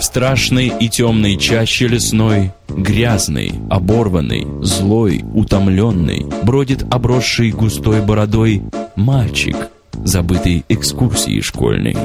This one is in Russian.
В страшной и темной чаще лесной, грязный, оборванный, злой, утомленный, бродит обросший густой бородой мальчик, забытый экскурсией школьной.